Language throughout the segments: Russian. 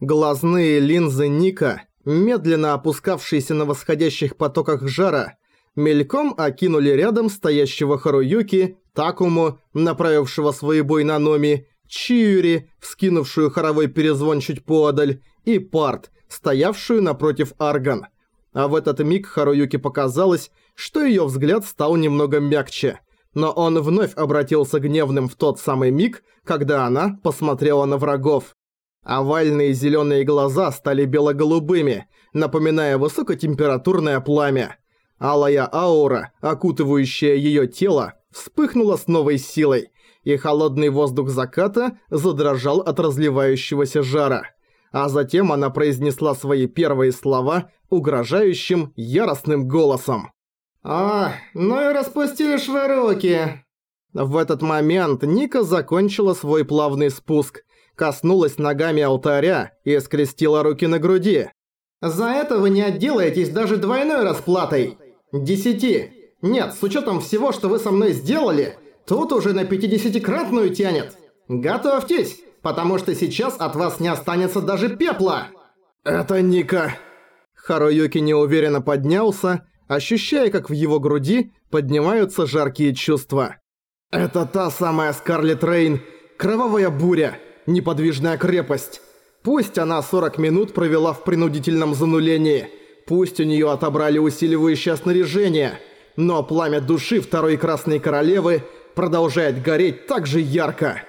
Глазные линзы Ника, медленно опускавшиеся на восходящих потоках жара, мельком окинули рядом стоящего Харуюки, Такому, направившего свой бой на Номи, Чиюри, вскинувшую хоровой перезвон чуть поодаль, и Парт, стоявшую напротив Арган. А в этот миг Харуюки показалось, что её взгляд стал немного мягче. Но он вновь обратился гневным в тот самый миг, когда она посмотрела на врагов. Овальные зелёные глаза стали бело-голубыми, напоминая высокотемпературное пламя. Алая аура, окутывающая её тело, вспыхнула с новой силой, и холодный воздух заката задрожал от разливающегося жара. А затем она произнесла свои первые слова угрожающим, яростным голосом. «А, ну и распустили ж вы руки!» В этот момент Ника закончила свой плавный спуск, коснулась ногами алтаря и скрестила руки на груди. «За это вы не отделаетесь даже двойной расплатой! Десяти! Нет, с учетом всего, что вы со мной сделали, тут уже на пятидесятикратную тянет! Готовьтесь, потому что сейчас от вас не останется даже пепла!» «Это Ника!» Харуюки неуверенно поднялся, ощущая, как в его груди поднимаются жаркие чувства. «Это та самая Скарлетт Рейн, кровавая буря, неподвижная крепость. Пусть она 40 минут провела в принудительном занулении, пусть у нее отобрали усиливающее снаряжение, но пламя души Второй Красной Королевы продолжает гореть так же ярко».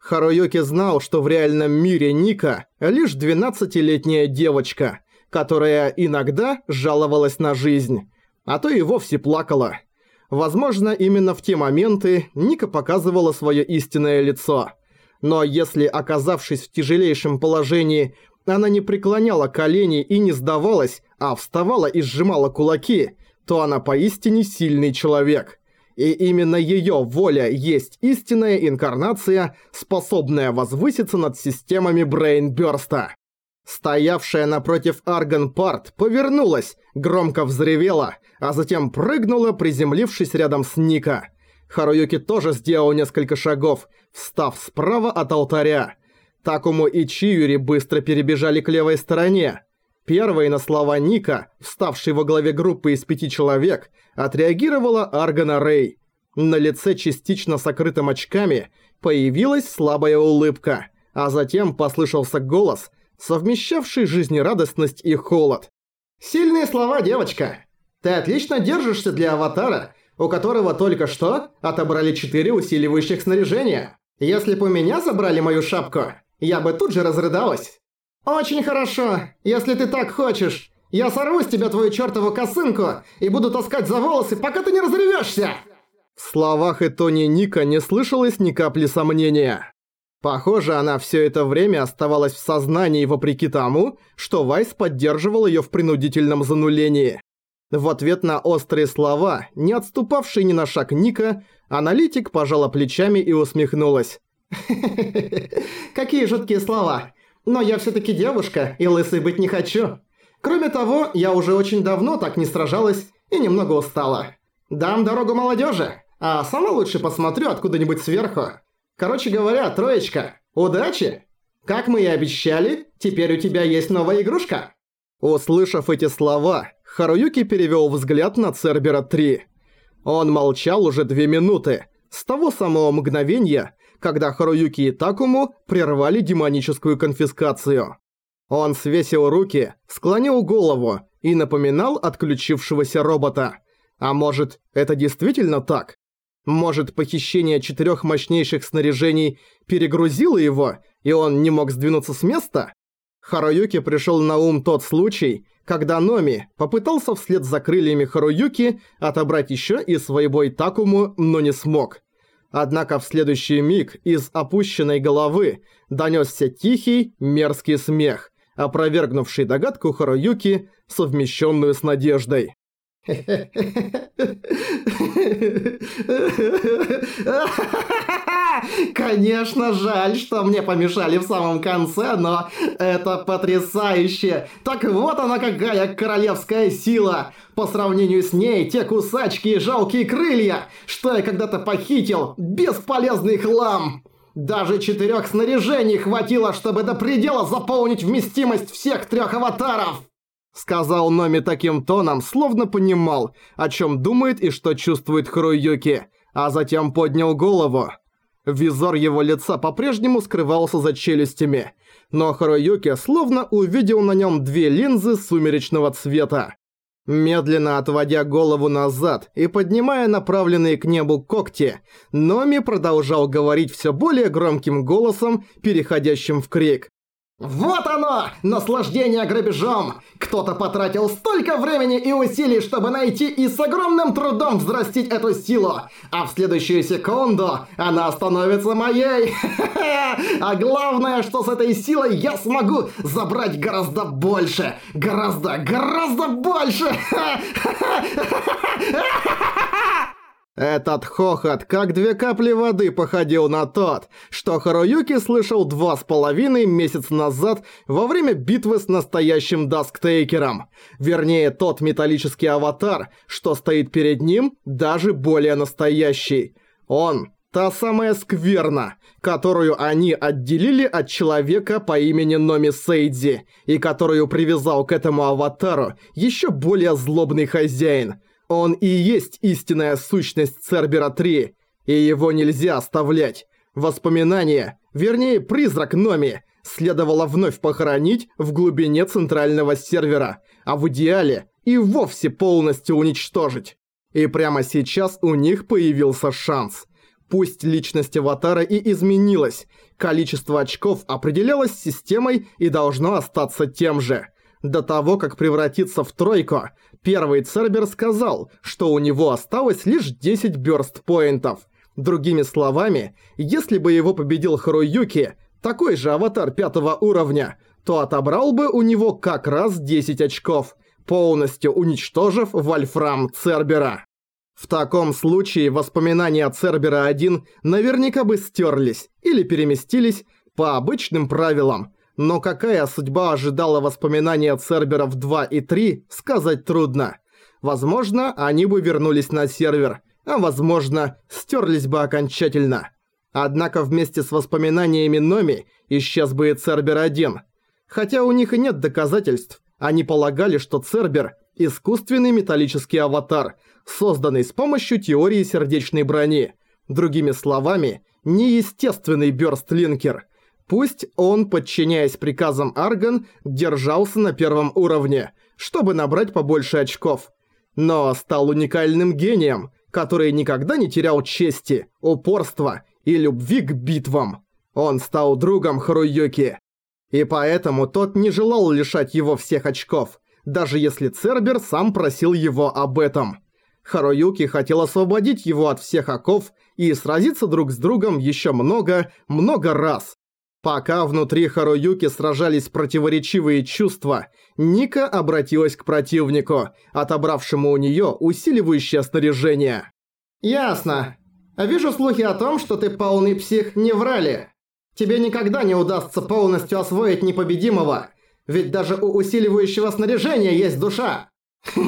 Харуюки знал, что в реальном мире Ника лишь 12-летняя девочка, которая иногда жаловалась на жизнь, а то и вовсе плакала. Возможно, именно в те моменты Ника показывала свое истинное лицо. Но если, оказавшись в тяжелейшем положении, она не преклоняла колени и не сдавалась, а вставала и сжимала кулаки, то она поистине сильный человек. И именно её воля есть истинная инкарнация, способная возвыситься над системами Брейнбёрста. Стоявшая напротив Арган Парт повернулась, громко взревела, а затем прыгнула, приземлившись рядом с Ника. Харуюки тоже сделал несколько шагов, встав справа от алтаря. Такому и Чиюри быстро перебежали к левой стороне. Первой на слова Ника, вставшей во главе группы из пяти человек, отреагировала Аргана Рэй. На лице частично сокрытым очками появилась слабая улыбка, а затем послышался голос – совмещавший жизнерадостность и холод. «Сильные слова, девочка! Ты отлично держишься для аватара, у которого только что отобрали четыре усиливающих снаряжения. Если бы у меня забрали мою шапку, я бы тут же разрыдалась. Очень хорошо, если ты так хочешь. Я сорву с тебя твою чертову косынку и буду таскать за волосы, пока ты не разревешься!» В словах Этони Ника не слышалось ни капли сомнения. Похоже, она все это время оставалась в сознании вопреки тому, что Вайс поддерживал ее в принудительном занулении. В ответ на острые слова, не отступавший ни на шаг Ника, аналитик пожала плечами и усмехнулась. Какие жуткие слова. Но я все таки девушка, и лысой быть не хочу. Кроме того, я уже очень давно так не сражалась и немного устала. Дам дорогу молодежи, а сама лучше посмотрю откуда-нибудь сверху. Короче говоря, троечка, удачи! Как мы и обещали, теперь у тебя есть новая игрушка!» Услышав эти слова, Харуюки перевёл взгляд на Цербера 3. Он молчал уже две минуты, с того самого мгновения, когда Харуюки и Такому прервали демоническую конфискацию. Он свесил руки, склонил голову и напоминал отключившегося робота. А может, это действительно так? Может, похищение четырех мощнейших снаряжений перегрузило его, и он не мог сдвинуться с места? Харуюки пришел на ум тот случай, когда Номи попытался вслед за крыльями Харуюки отобрать еще и своего Такому, но не смог. Однако в следующий миг из опущенной головы донесся тихий, мерзкий смех, опровергнувший догадку Харуюки, совмещенную с надеждой. Конечно, жаль, что мне помешали в самом конце, но это потрясающе. Так вот она какая королевская сила. По сравнению с ней, те кусачки и жалкие крылья, что я когда-то похитил, бесполезный хлам. Даже четырех снаряжений хватило, чтобы до предела заполнить вместимость всех трех аватаров!» Сказал Номи таким тоном, словно понимал, о чем думает и что чувствует Харуюки, а затем поднял голову. Визор его лица по-прежнему скрывался за челюстями, но Харуюки словно увидел на нем две линзы сумеречного цвета. Медленно отводя голову назад и поднимая направленные к небу когти, Номи продолжал говорить все более громким голосом, переходящим в крик. Вот оно! Наслаждение грабежом! Кто-то потратил столько времени и усилий, чтобы найти и с огромным трудом взрастить эту силу, а в следующую секунду она становится моей! А главное, что с этой силой я смогу забрать гораздо больше! Гораздо, гораздо больше! Этот хохот, как две капли воды, походил на тот, что Харуюки слышал два с половиной месяца назад во время битвы с настоящим Дасктейкером. Вернее, тот металлический аватар, что стоит перед ним, даже более настоящий. Он – та самая скверна, которую они отделили от человека по имени Номи Сейдзи, и которую привязал к этому аватару еще более злобный хозяин – он и есть истинная сущность Цербера-3, и его нельзя оставлять. Воспоминания, вернее призрак Номи, следовало вновь похоронить в глубине центрального сервера, а в идеале и вовсе полностью уничтожить. И прямо сейчас у них появился шанс. Пусть личность аватара и изменилась, количество очков определялось системой и должно остаться тем же – до того, как превратиться в тройку, первый Цербер сказал, что у него осталось лишь 10 бёрст-поинтов. Другими словами, если бы его победил Харуюки, такой же аватар пятого уровня, то отобрал бы у него как раз 10 очков, полностью уничтожив Вольфрам Цербера. В таком случае воспоминания Цербера-1 наверняка бы стерлись или переместились по обычным правилам – но какая судьба ожидала воспоминания Церберов 2 и 3, сказать трудно. Возможно, они бы вернулись на сервер, а возможно, стерлись бы окончательно. Однако вместе с воспоминаниями Номи исчез бы и Цербер 1. Хотя у них и нет доказательств, они полагали, что Цербер – искусственный металлический аватар, созданный с помощью теории сердечной брони. Другими словами, неестественный бёрстлинкер – Пусть он, подчиняясь приказам Арган, держался на первом уровне, чтобы набрать побольше очков. Но стал уникальным гением, который никогда не терял чести, упорства и любви к битвам. Он стал другом Харуюки. И поэтому тот не желал лишать его всех очков, даже если Цербер сам просил его об этом. Харуюки хотел освободить его от всех оков и сразиться друг с другом еще много, много раз. Пока внутри Харуюки сражались противоречивые чувства, Ника обратилась к противнику, отобравшему у неё усиливающее снаряжение. «Ясно. Вижу слухи о том, что ты полный псих не врали. Тебе никогда не удастся полностью освоить непобедимого, ведь даже у усиливающего снаряжения есть душа».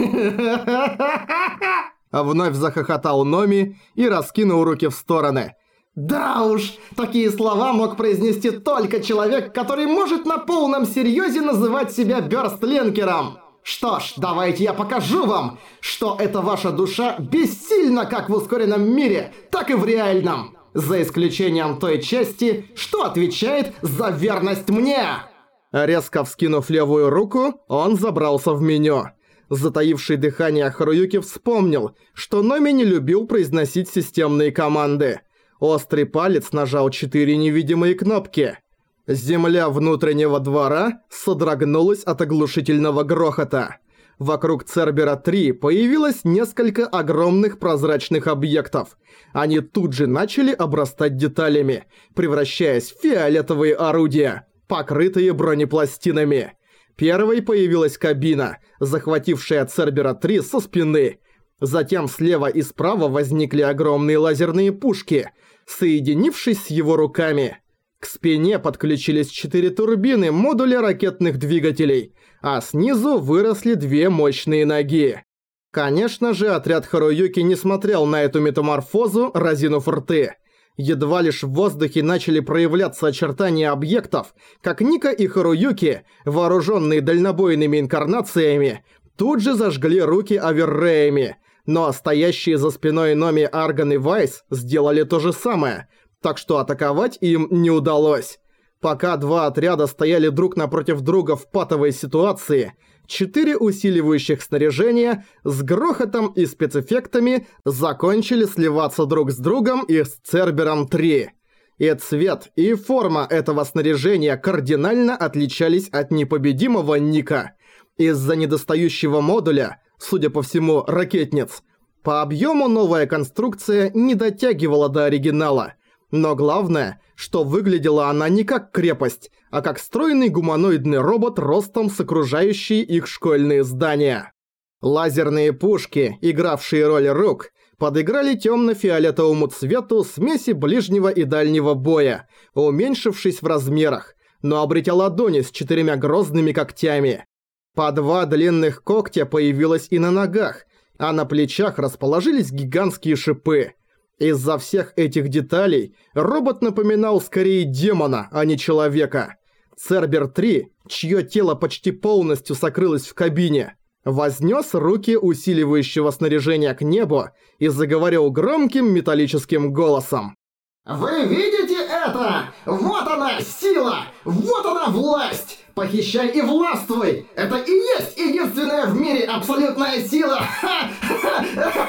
Вновь захохотал Номи и раскинул руки в стороны – да уж, такие слова мог произнести только человек, который может на полном серьезе называть себя бёрстленкером. Что ж, давайте я покажу вам, что эта ваша душа бессильна как в ускоренном мире, так и в реальном. За исключением той части, что отвечает за верность мне. Резко вскинув левую руку, он забрался в меню. Затаивший дыхание Харуюки вспомнил, что Номи не любил произносить системные команды. Острый палец нажал четыре невидимые кнопки. Земля внутреннего двора содрогнулась от оглушительного грохота. Вокруг Цербера-3 появилось несколько огромных прозрачных объектов. Они тут же начали обрастать деталями, превращаясь в фиолетовые орудия, покрытые бронепластинами. Первой появилась кабина, захватившая Цербера-3 со спины. Затем слева и справа возникли огромные лазерные пушки – соединившись с его руками. К спине подключились четыре турбины модуля ракетных двигателей, а снизу выросли две мощные ноги. Конечно же, отряд Харуюки не смотрел на эту метаморфозу, разинув рты. Едва лишь в воздухе начали проявляться очертания объектов, как Ника и Харуюки, вооруженные дальнобойными инкарнациями, тут же зажгли руки оверреями, но стоящие за спиной Номи Арган и Вайс сделали то же самое, так что атаковать им не удалось. Пока два отряда стояли друг напротив друга в патовой ситуации, четыре усиливающих снаряжения с грохотом и спецэффектами закончили сливаться друг с другом и с Цербером-3. И цвет, и форма этого снаряжения кардинально отличались от непобедимого Ника. Из-за недостающего модуля, судя по всему, ракетниц, по объему новая конструкция не дотягивала до оригинала – но главное, что выглядела она не как крепость, а как стройный гуманоидный робот ростом с окружающие их школьные здания. Лазерные пушки, игравшие роль рук, подыграли темно-фиолетовому цвету смеси ближнего и дальнего боя, уменьшившись в размерах, но обретя ладони с четырьмя грозными когтями. По два длинных когтя появилось и на ногах, а на плечах расположились гигантские шипы – из-за всех этих деталей робот напоминал скорее демона, а не человека. Цербер-3, чье тело почти полностью сокрылось в кабине, вознес руки усиливающего снаряжения к небу и заговорил громким металлическим голосом. «Вы видите это? Вот она, сила! Вот она, власть! Похищай и властвуй! Это и есть единственная в мире абсолютная сила! Ха-ха-ха-ха-ха!»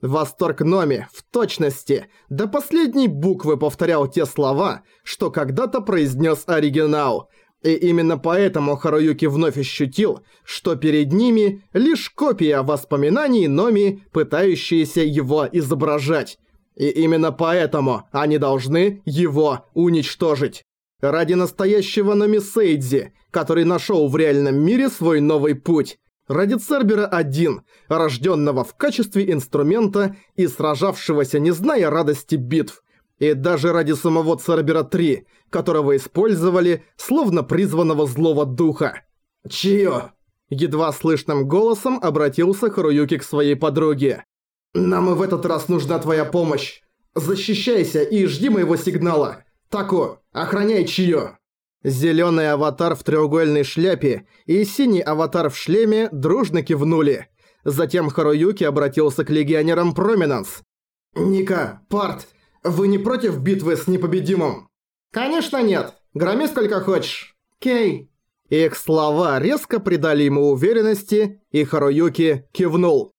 Восторг Номи, в точности, до последней буквы повторял те слова, что когда-то произнес оригинал. И именно поэтому Харуюки вновь ощутил, что перед ними лишь копия воспоминаний Номи, пытающиеся его изображать. И именно поэтому они должны его уничтожить. Ради настоящего Номи Сейдзи, который нашел в реальном мире свой новый путь, Ради Цербера-1, рожденного в качестве инструмента и сражавшегося, не зная радости битв. И даже ради самого Цербера-3, которого использовали, словно призванного злого духа. «Чио?» Едва слышным голосом обратился Харуюки к своей подруге. «Нам и в этот раз нужна твоя помощь. Защищайся и жди моего сигнала. Тако, охраняй Чио!» Зелёный аватар в треугольной шляпе и синий аватар в шлеме дружно кивнули. Затем Харуюки обратился к легионерам Проминанс. «Ника, Парт, вы не против битвы с непобедимым?» «Конечно нет. Громи сколько хочешь. Кей». Их слова резко придали ему уверенности, и Харуюки кивнул.